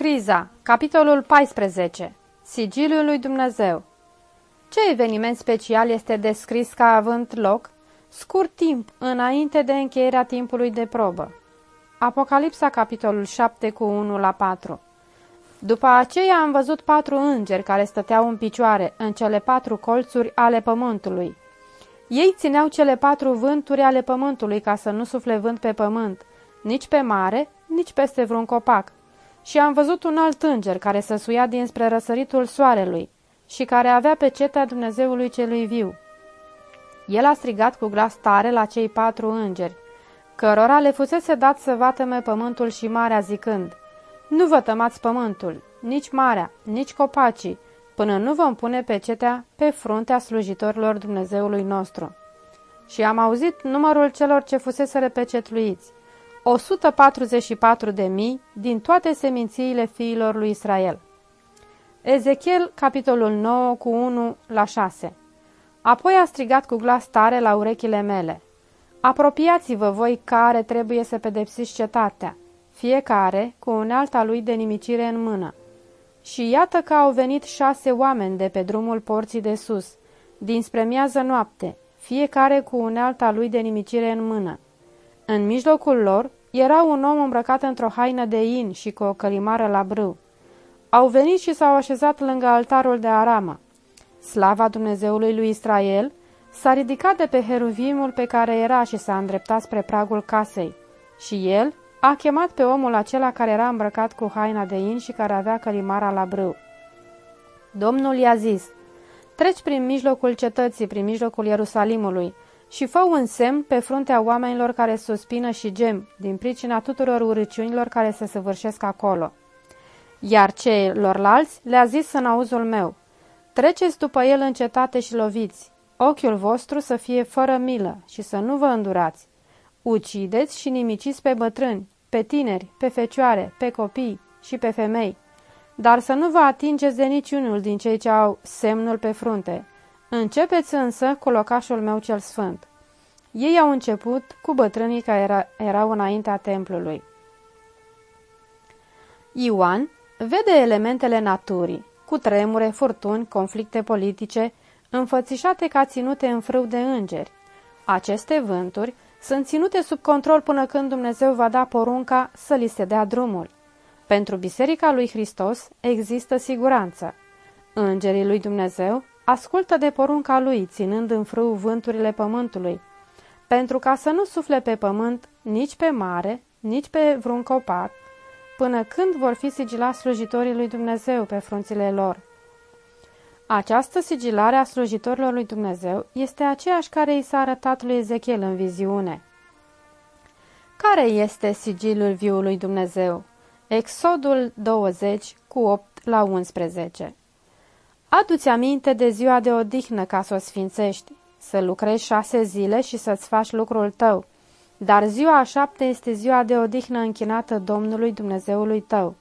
Criza, capitolul 14 Sigiliul lui Dumnezeu Ce eveniment special este descris ca având loc scurt timp înainte de încheierea timpului de probă? Apocalipsa, capitolul 7, cu 1 la 4 După aceea am văzut patru îngeri care stăteau în picioare în cele patru colțuri ale pământului. Ei țineau cele patru vânturi ale pământului ca să nu sufle vânt pe pământ, nici pe mare, nici peste vreun copac și am văzut un alt înger care să suia dinspre răsăritul soarelui și care avea pe cetea Dumnezeului celui viu. El a strigat cu glas tare la cei patru îngeri, cărora le fusese dat să vatăme pământul și marea zicând, Nu vă tămați pământul, nici marea, nici copacii, până nu vom pune pe cetea pe fruntea slujitorilor Dumnezeului nostru. Și am auzit numărul celor ce fusese repecetluiți, 144 de mii din toate semințiile fiilor lui Israel. Ezechiel, capitolul 9, cu 1 la 6 Apoi a strigat cu glas tare la urechile mele. Apropiați-vă voi care trebuie să pedepsiți cetatea, fiecare cu unealta lui de nimicire în mână. Și iată că au venit șase oameni de pe drumul porții de sus, dinspre miază noapte, fiecare cu unealta lui de nimicire în mână. În mijlocul lor era un om îmbrăcat într-o haină de in și cu o călimară la brâu. Au venit și s-au așezat lângă altarul de arama. Slava Dumnezeului lui Israel s-a ridicat de pe heruvimul pe care era și s-a îndreptat spre pragul casei. Și el a chemat pe omul acela care era îmbrăcat cu haina de in și care avea călimara la brâu. Domnul i-a zis, treci prin mijlocul cetății, prin mijlocul Ierusalimului, și fă un semn pe fruntea oamenilor care suspină și gem, din pricina tuturor urăciunilor care se săvârșesc acolo. Iar celorlalți le-a zis în auzul meu, treceți după el în cetate și loviți, ochiul vostru să fie fără milă și să nu vă îndurați. Ucideți și nimiciți pe bătrâni, pe tineri, pe fecioare, pe copii și pe femei, dar să nu vă atingeți de niciunul din cei ce au semnul pe frunte, Începeți însă cu locașul meu cel sfânt. Ei au început cu bătrânii care era, erau înaintea templului. Ioan vede elementele naturii, cu tremure, furtuni, conflicte politice, înfățișate ca ținute în frâu de îngeri. Aceste vânturi sunt ținute sub control până când Dumnezeu va da porunca să li se dea drumul. Pentru Biserica lui Hristos există siguranță. Îngerii lui Dumnezeu ascultă de porunca lui, ținând în frâu vânturile pământului, pentru ca să nu sufle pe pământ, nici pe mare, nici pe vreun copac, până când vor fi sigilați slujitorii lui Dumnezeu pe frunțile lor. Această sigilare a slujitorilor lui Dumnezeu este aceeași care i s-a arătat lui Ezechiel în viziune. Care este sigilul viului Dumnezeu? Exodul 20 cu 8 la 11 Adu-ți aminte de ziua de odihnă ca să o sfințești, să lucrezi șase zile și să-ți faci lucrul tău, dar ziua a șapte este ziua de odihnă închinată Domnului Dumnezeului tău.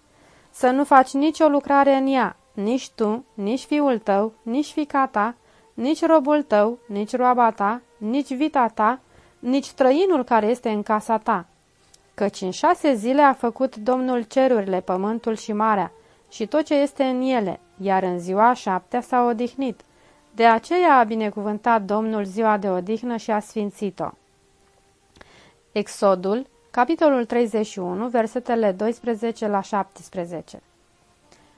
Să nu faci nicio lucrare în ea, nici tu, nici fiul tău, nici fica ta, nici robul tău, nici roaba ta, nici vita ta, nici străinul care este în casa ta. Căci în șase zile a făcut Domnul cerurile, pământul și marea, și tot ce este în ele, iar în ziua șaptea s-a odihnit. De aceea a binecuvântat Domnul ziua de odihnă și a sfințit-o. Exodul, capitolul 31, versetele 12 la 17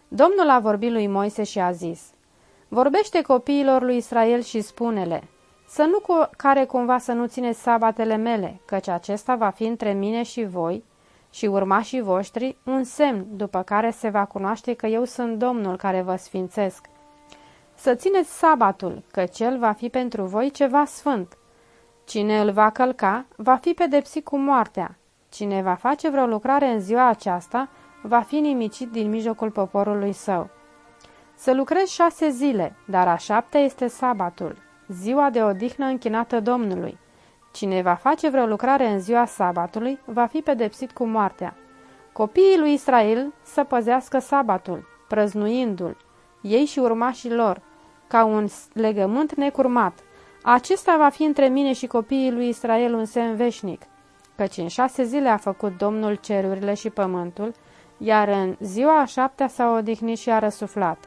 Domnul a vorbit lui Moise și a zis, Vorbește copiilor lui Israel și spune-le, să nu cu care cumva să nu țineți sabatele mele, căci acesta va fi între mine și voi, și urmașii voștri un semn după care se va cunoaște că eu sunt Domnul care vă sfințesc. Să țineți sabatul, că cel va fi pentru voi ceva sfânt. Cine îl va călca, va fi pedepsit cu moartea. Cine va face vreo lucrare în ziua aceasta, va fi nimicit din mijlocul poporului său. Să lucrezi șase zile, dar a șaptea este sabatul, ziua de odihnă închinată Domnului. Cine va face vreo lucrare în ziua sabatului va fi pedepsit cu moartea. Copiii lui Israel să păzească sabatul, prăznuindu-l, ei și urmașii lor, ca un legământ necurmat. Acesta va fi între mine și copiii lui Israel un semn veșnic, căci în șase zile a făcut Domnul cerurile și pământul, iar în ziua a șaptea s-a odihnit și a răsuflat.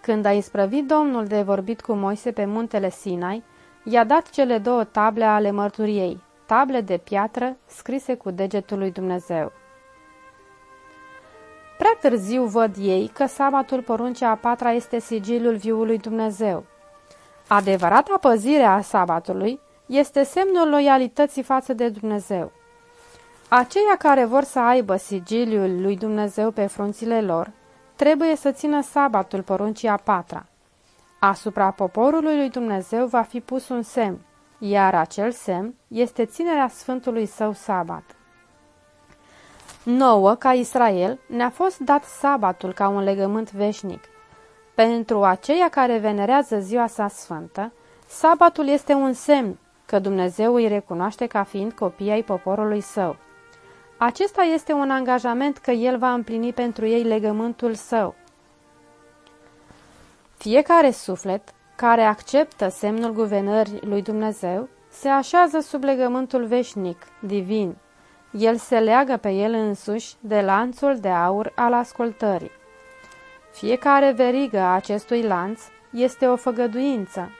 Când a isprăvit Domnul de vorbit cu Moise pe muntele Sinai, i-a dat cele două table ale mărturiei, table de piatră scrise cu degetul lui Dumnezeu. Prea târziu văd ei că sabatul poruncea a patra este sigiliul viului Dumnezeu. Adevărata păzire a sabatului este semnul loialității față de Dumnezeu. Aceia care vor să aibă sigiliul lui Dumnezeu pe frunțile lor, trebuie să țină sabatul poruncii a patra. Asupra poporului lui Dumnezeu va fi pus un semn, iar acel semn este ținerea Sfântului Său sabat. Nouă, ca Israel, ne-a fost dat sabatul ca un legământ veșnic. Pentru aceia care venerează ziua sa sfântă, sabatul este un semn că Dumnezeu îi recunoaște ca fiind copii ai poporului său. Acesta este un angajament că El va împlini pentru ei legământul său. Fiecare suflet care acceptă semnul guvernării lui Dumnezeu se așează sub legământul veșnic, divin. El se leagă pe el însuși de lanțul de aur al ascultării. Fiecare verigă a acestui lanț este o făgăduință,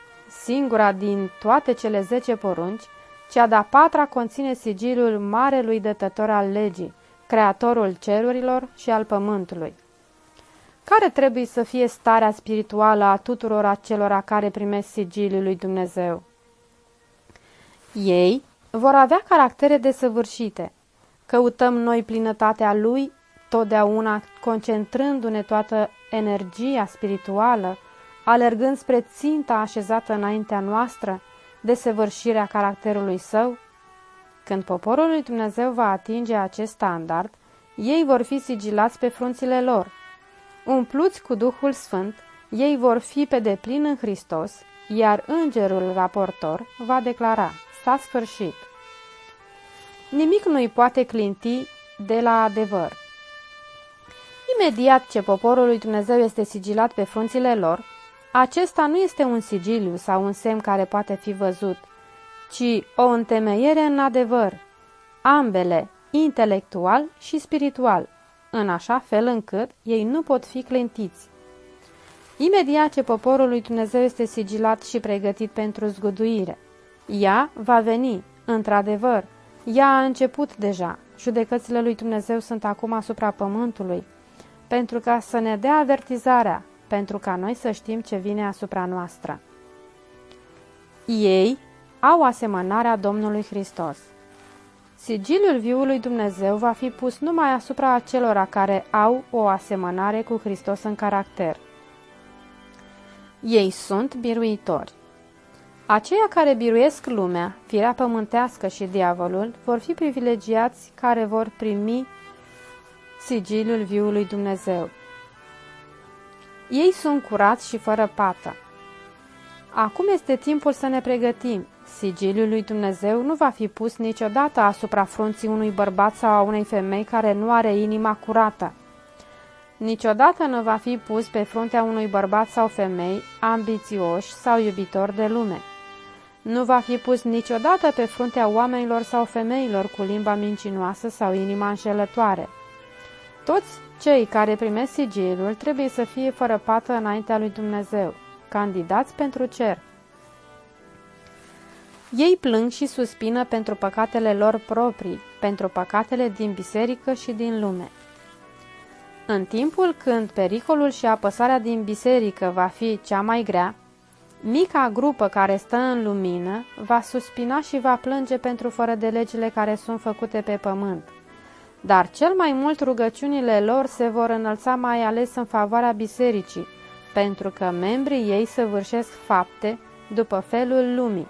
singura din toate cele zece porunci, cea de-a patra conține sigiliul marelui dătător al legii, creatorul cerurilor și al pământului. Care trebuie să fie starea spirituală a tuturor acelora care primesc sigiliul lui Dumnezeu? Ei vor avea caractere desăvârșite. Căutăm noi plinătatea lui, totdeauna concentrându-ne toată energia spirituală, alergând spre ținta așezată înaintea noastră, desăvârșirea caracterului său? Când poporul lui Dumnezeu va atinge acest standard, ei vor fi sigilați pe frunțile lor. Umpluți cu Duhul Sfânt, ei vor fi pe deplin în Hristos, iar îngerul raportor va declara, s-a sfârșit. Nimic nu-i poate clinti de la adevăr. Imediat ce poporul lui Dumnezeu este sigilat pe frunțile lor, acesta nu este un sigiliu sau un semn care poate fi văzut, ci o întemeiere în adevăr, ambele, intelectual și spiritual, în așa fel încât ei nu pot fi clintiți. Imediat ce poporul lui Dumnezeu este sigilat și pregătit pentru zguduire, ea va veni, într-adevăr, ea a început deja, judecățile lui Dumnezeu sunt acum asupra pământului, pentru ca să ne dea avertizarea, pentru ca noi să știm ce vine asupra noastră. Ei au asemănarea Domnului Hristos. Sigiliul viului Dumnezeu va fi pus numai asupra acelora care au o asemănare cu Hristos în caracter. Ei sunt biruitori. Aceia care biruiesc lumea, firea pământească și diavolul, vor fi privilegiați care vor primi sigiliul viului Dumnezeu. Ei sunt curați și fără pată. Acum este timpul să ne pregătim. Sigiliul lui Dumnezeu nu va fi pus niciodată asupra frunții unui bărbat sau a unei femei care nu are inima curată. Niciodată nu va fi pus pe fruntea unui bărbat sau femei ambițioși sau iubitori de lume. Nu va fi pus niciodată pe fruntea oamenilor sau femeilor cu limba mincinoasă sau inima înșelătoare. Toți cei care primesc sigiliul trebuie să fie fără pată înaintea lui Dumnezeu, candidați pentru cer. Ei plâng și suspină pentru păcatele lor proprii, pentru păcatele din biserică și din lume. În timpul când pericolul și apăsarea din biserică va fi cea mai grea, mica grupă care stă în lumină va suspina și va plânge pentru fără de legile care sunt făcute pe pământ. Dar cel mai mult rugăciunile lor se vor înălța mai ales în favoarea bisericii, pentru că membrii ei săvârșesc fapte după felul lumii.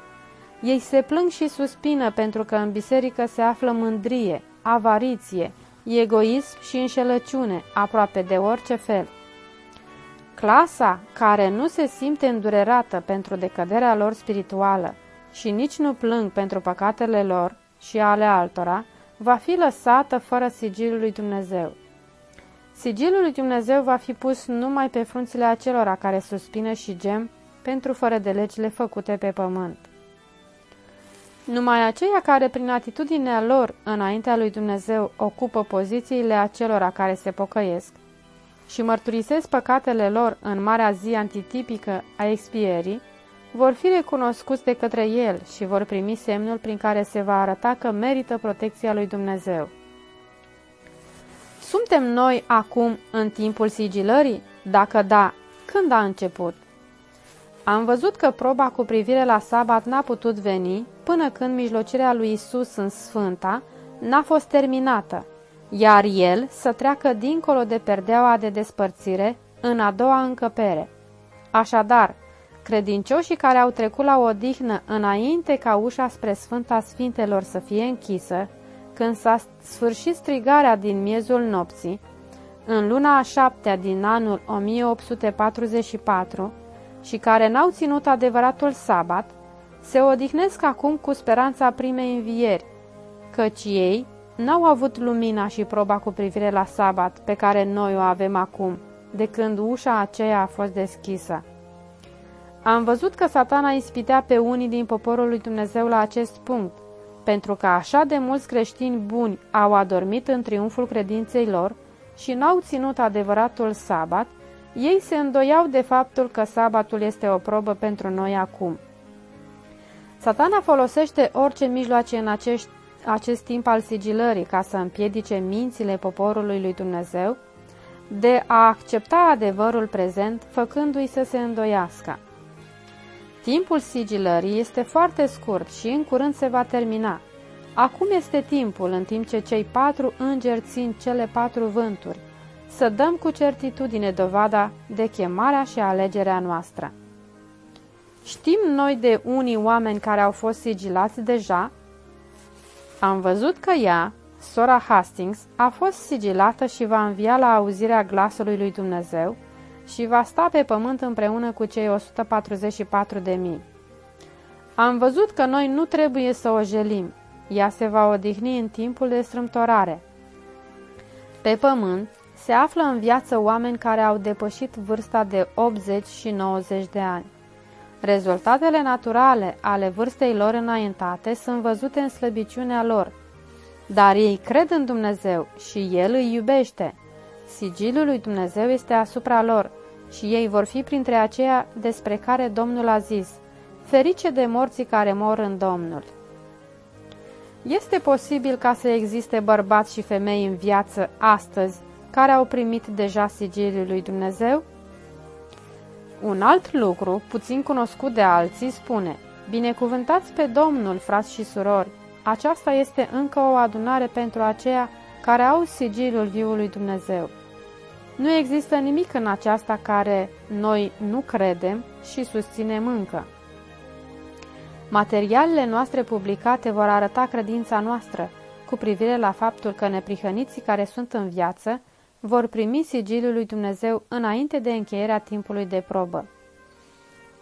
Ei se plâng și suspină pentru că în biserică se află mândrie, avariție, egoism și înșelăciune, aproape de orice fel. Clasa care nu se simte îndurerată pentru decăderea lor spirituală și nici nu plâng pentru păcatele lor și ale altora, va fi lăsată fără sigilul lui Dumnezeu. Sigilul lui Dumnezeu va fi pus numai pe frunțile acelora care suspină și gem pentru fără de legile făcute pe pământ. Numai aceia care prin atitudinea lor înaintea lui Dumnezeu ocupă pozițiile acelora care se pocăiesc și mărturisesc păcatele lor în marea zi antitipică a expierii, vor fi recunoscuți de către el și vor primi semnul prin care se va arăta că merită protecția lui Dumnezeu. Suntem noi acum în timpul sigilării? Dacă da, când a început? Am văzut că proba cu privire la sabat n-a putut veni până când mijlocirea lui Isus în Sfânta n-a fost terminată, iar el să treacă dincolo de perdeaua de despărțire în a doua încăpere. Așadar, credincioșii care au trecut la odihnă înainte ca ușa spre Sfânta Sfintelor să fie închisă, când s-a sfârșit strigarea din miezul nopții, în luna a șaptea din anul 1844, și care n-au ținut adevăratul sabat, se odihnesc acum cu speranța primei învieri, căci ei n-au avut lumina și proba cu privire la sabat pe care noi o avem acum, de când ușa aceea a fost deschisă. Am văzut că satana ispitea pe unii din poporul lui Dumnezeu la acest punct, pentru că așa de mulți creștini buni au adormit în triumful credinței lor și n-au ținut adevăratul sabat, ei se îndoiau de faptul că sabatul este o probă pentru noi acum. Satana folosește orice mijloace în acești, acest timp al sigilării ca să împiedice mințile poporului lui Dumnezeu de a accepta adevărul prezent, făcându-i să se îndoiască. Timpul sigilării este foarte scurt și în curând se va termina. Acum este timpul în timp ce cei patru îngeri țin cele patru vânturi, să dăm cu certitudine dovada de chemarea și alegerea noastră. Știm noi de unii oameni care au fost sigilați deja? Am văzut că ea, sora Hastings, a fost sigilată și va învia la auzirea glasului lui Dumnezeu și va sta pe pământ împreună cu cei 144 de mii. Am văzut că noi nu trebuie să o jelim. Ea se va odihni în timpul de strâmtorare. Pe pământ, se află în viață oameni care au depășit vârsta de 80 și 90 de ani. Rezultatele naturale ale vârstei lor înaintate sunt văzute în slăbiciunea lor, dar ei cred în Dumnezeu și El îi iubește. Sigiliul lui Dumnezeu este asupra lor și ei vor fi printre aceia despre care Domnul a zis, ferice de morții care mor în Domnul. Este posibil ca să existe bărbați și femei în viață astăzi care au primit deja sigiliul lui Dumnezeu? Un alt lucru, puțin cunoscut de alții, spune Binecuvântați pe Domnul, frați și surori! Aceasta este încă o adunare pentru aceia care au sigiliul viului Dumnezeu. Nu există nimic în aceasta care noi nu credem și susținem încă. Materialele noastre publicate vor arăta credința noastră cu privire la faptul că neprihăniții care sunt în viață vor primi sigiliul lui Dumnezeu înainte de încheierea timpului de probă.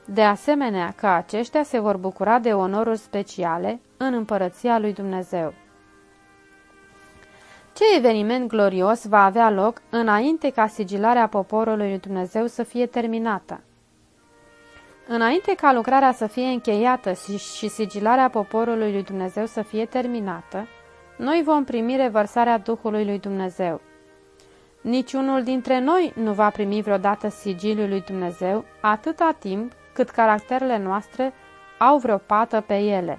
De asemenea că aceștia se vor bucura de onoruri speciale în împărăția lui Dumnezeu. Ce eveniment glorios va avea loc înainte ca sigilarea poporului lui Dumnezeu să fie terminată? Înainte ca lucrarea să fie încheiată și sigilarea poporului lui Dumnezeu să fie terminată, noi vom primi revărsarea Duhului lui Dumnezeu. Niciunul dintre noi nu va primi vreodată sigiliul lui Dumnezeu atâta timp cât caracterele noastre au vreo pată pe ele.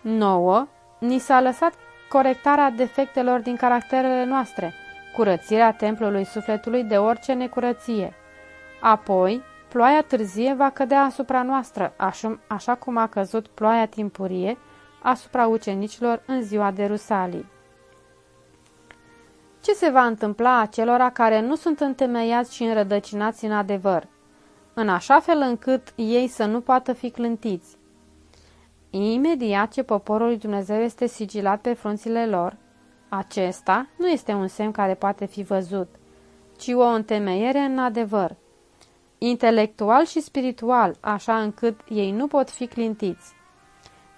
Nouă, ni s-a lăsat corectarea defectelor din caracterele noastre, curățirea templului sufletului de orice necurăție. Apoi, ploaia târzie va cădea asupra noastră, așa, așa cum a căzut ploaia timpurie asupra ucenicilor în ziua de Rusalii. Ce se va întâmpla acelora care nu sunt întemeiați și înrădăcinați în adevăr, în așa fel încât ei să nu poată fi clântiți? Imediat ce poporul lui Dumnezeu este sigilat pe frunțile lor, acesta nu este un semn care poate fi văzut, ci o întemeiere în adevăr, intelectual și spiritual, așa încât ei nu pot fi clintiți.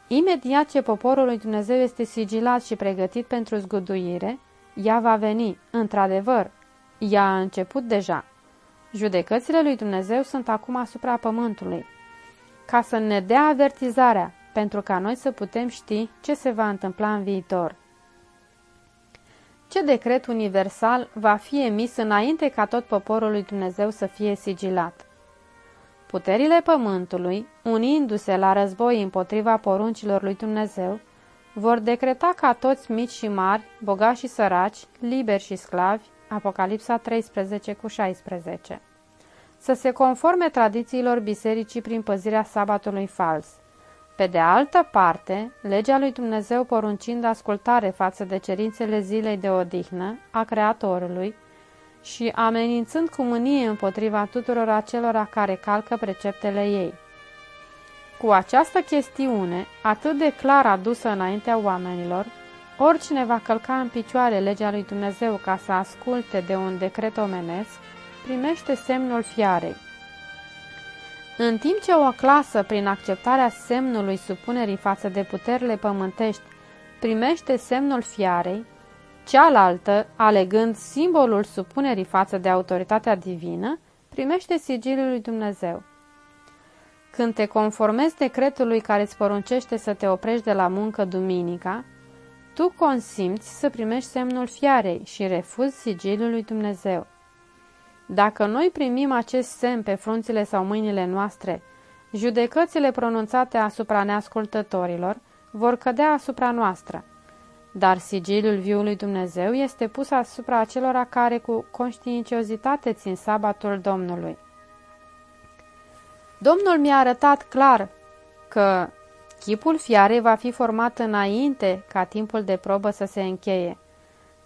Imediat ce poporul lui Dumnezeu este sigilat și pregătit pentru zguduire, ea va veni, într-adevăr. Ea a început deja. Judecățile lui Dumnezeu sunt acum asupra pământului. Ca să ne dea avertizarea pentru ca noi să putem ști ce se va întâmpla în viitor. Ce decret universal va fi emis înainte ca tot poporul lui Dumnezeu să fie sigilat? Puterile pământului, unindu-se la război împotriva poruncilor lui Dumnezeu, vor decreta ca toți mici și mari, bogați și săraci, liberi și sclavi, Apocalipsa 13 cu 16, să se conforme tradițiilor bisericii prin păzirea sabatului fals. Pe de altă parte, legea lui Dumnezeu poruncind ascultare față de cerințele zilei de odihnă a Creatorului și amenințând cu mânie împotriva tuturor acelora care calcă preceptele ei. Cu această chestiune, atât de clar adusă înaintea oamenilor, oricine va călca în picioare legea lui Dumnezeu ca să asculte de un decret omenesc, primește semnul fiarei. În timp ce o clasă, prin acceptarea semnului supunerii față de puterile pământești, primește semnul fiarei, cealaltă, alegând simbolul supunerii față de autoritatea divină, primește sigiliul lui Dumnezeu. Când te conformezi decretului care îți poruncește să te oprești de la muncă duminica, tu consimți să primești semnul fiarei și refuzi sigiliul lui Dumnezeu. Dacă noi primim acest semn pe frunțile sau mâinile noastre, judecățile pronunțate asupra neascultătorilor vor cădea asupra noastră. Dar sigiliul viului Dumnezeu este pus asupra acelora care cu conștiinciozitate țin sabatul Domnului. Domnul mi-a arătat clar că chipul fiarei va fi format înainte ca timpul de probă să se încheie,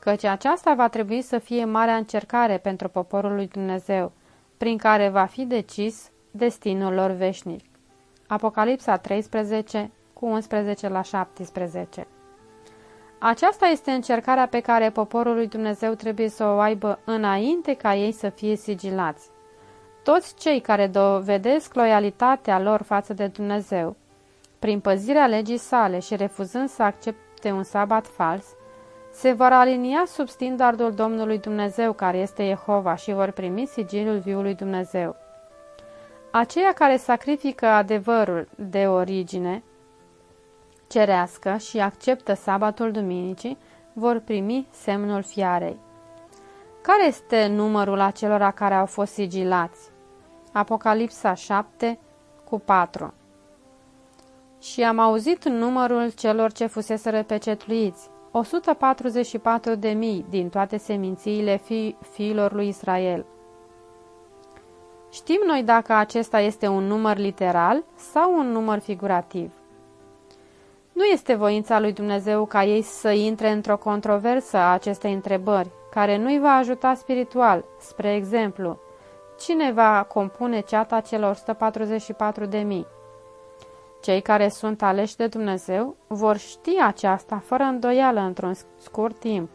căci aceasta va trebui să fie marea încercare pentru poporul lui Dumnezeu, prin care va fi decis destinul lor veșnic. Apocalipsa 13, cu 11 la 17 Aceasta este încercarea pe care poporul lui Dumnezeu trebuie să o aibă înainte ca ei să fie sigilați. Toți cei care dovedesc loialitatea lor față de Dumnezeu, prin păzirea legii sale și refuzând să accepte un sabat fals, se vor alinia sub standardul Domnului Dumnezeu, care este Jehova, și vor primi sigiliul viului Dumnezeu. Aceia care sacrifică adevărul de origine cerească și acceptă sabatul duminicii vor primi semnul fiarei. Care este numărul acelora care au fost sigilați? Apocalipsa 7 cu 4 Și am auzit numărul celor ce fuseseră pecetluiți, 144 de mii din toate semințiile fi, fiilor lui Israel. Știm noi dacă acesta este un număr literal sau un număr figurativ. Nu este voința lui Dumnezeu ca ei să intre într-o controversă a acestei întrebări, care nu-i va ajuta spiritual, spre exemplu, Cine va compune ceata celor 144 de mii? Cei care sunt aleși de Dumnezeu vor ști aceasta fără îndoială într-un scurt timp.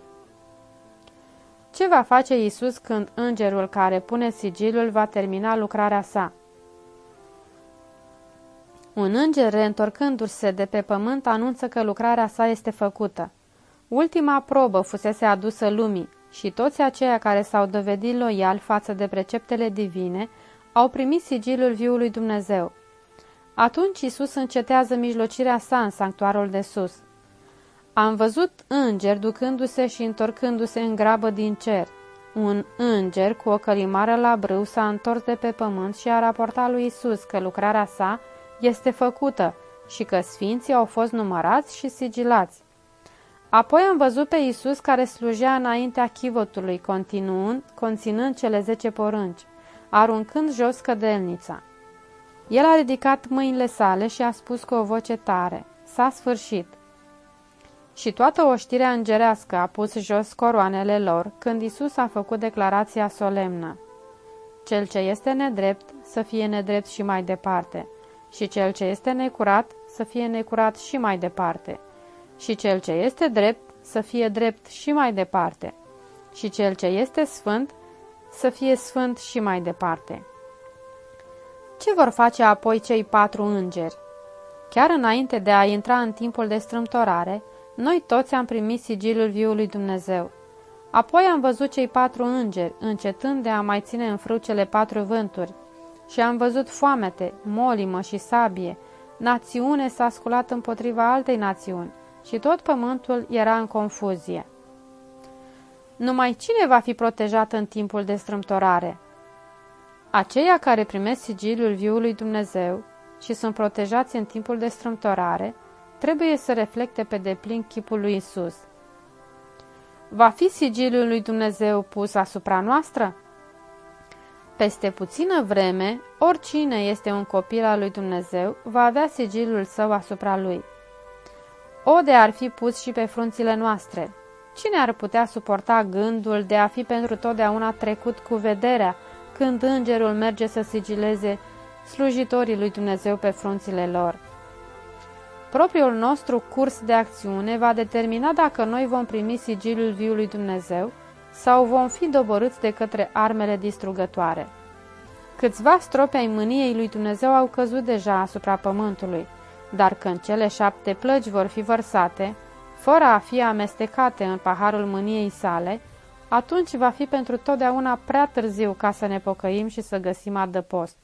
Ce va face Isus când îngerul care pune sigilul va termina lucrarea sa? Un înger, reîntorcându-se de pe pământ, anunță că lucrarea sa este făcută. Ultima probă fusese adusă lumii, și toți aceia care s-au dovedit loiali față de preceptele divine au primit sigilul viului Dumnezeu. Atunci Isus încetează mijlocirea sa în sanctuarul de sus. Am văzut îngeri ducându-se și întorcându-se în grabă din cer. Un înger cu o călimară la brâu s-a întors de pe pământ și a raportat lui Isus că lucrarea sa este făcută și că sfinții au fost numărați și sigilați. Apoi am văzut pe Isus care slujea înaintea chivotului, continuând, conținând cele zece porânci, aruncând jos cădelnița. El a ridicat mâinile sale și a spus cu o voce tare, S-a sfârșit. Și toată oștirea îngerească a pus jos coroanele lor când Isus a făcut declarația solemnă. Cel ce este nedrept să fie nedrept și mai departe, și cel ce este necurat să fie necurat și mai departe și cel ce este drept să fie drept și mai departe, și cel ce este sfânt să fie sfânt și mai departe. Ce vor face apoi cei patru îngeri? Chiar înainte de a intra în timpul de strâmtorare, noi toți am primit sigilul viului Dumnezeu. Apoi am văzut cei patru îngeri, încetând de a mai ține în frâu cele patru vânturi, și am văzut foamete, molimă și sabie, națiune s-a sculat împotriva altei națiuni și tot pământul era în confuzie. Numai cine va fi protejat în timpul de strâmtorare? Aceia care primesc sigiliul viului Dumnezeu și sunt protejați în timpul de strâmtorare, trebuie să reflecte pe deplin chipul lui Isus. Va fi sigiliul lui Dumnezeu pus asupra noastră? Peste puțină vreme, oricine este un copil al lui Dumnezeu va avea sigiliul său asupra lui. O de ar fi pus și pe frunțile noastre. Cine ar putea suporta gândul de a fi pentru totdeauna trecut cu vederea când îngerul merge să sigileze slujitorii lui Dumnezeu pe frunțile lor? Propriul nostru curs de acțiune va determina dacă noi vom primi sigiliul viului Dumnezeu sau vom fi doborâți de către armele distrugătoare. Câțiva stropi ai mâniei lui Dumnezeu au căzut deja asupra pământului, dar când cele șapte plăgi vor fi vărsate, fără a fi amestecate în paharul mâniei sale, atunci va fi pentru totdeauna prea târziu ca să ne pocăim și să găsim adăpost.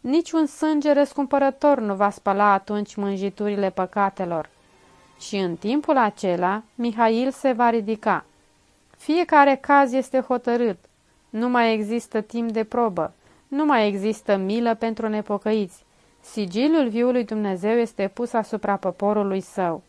Niciun sânge răscumpărător nu va spăla atunci mânjiturile păcatelor. Și în timpul acela, Mihail se va ridica. Fiecare caz este hotărât. Nu mai există timp de probă. Nu mai există milă pentru nepocăiți. Sigiliul viului Dumnezeu este pus asupra poporului său.